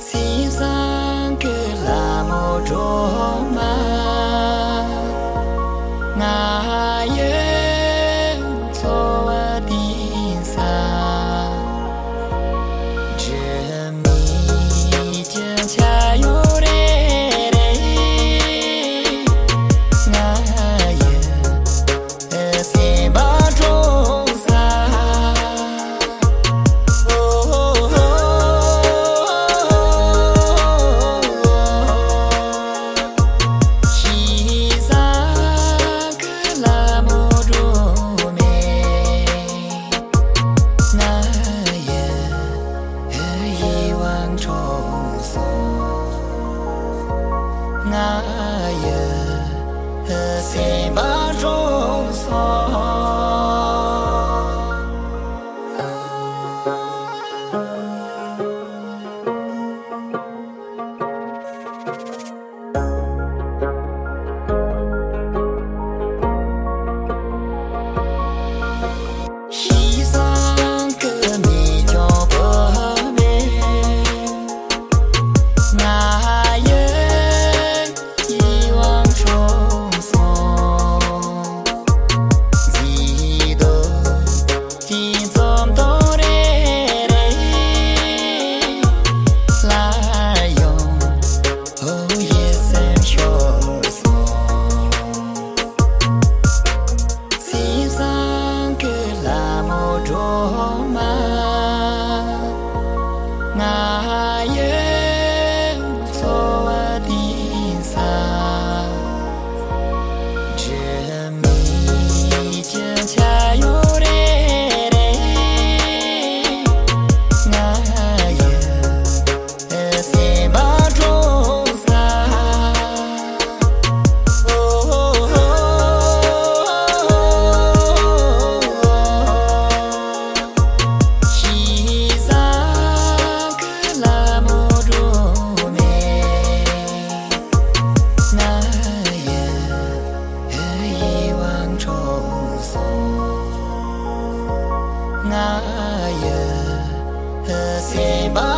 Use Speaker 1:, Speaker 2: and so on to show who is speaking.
Speaker 1: Seems I'm good, I'm all Así va. nga ye se ba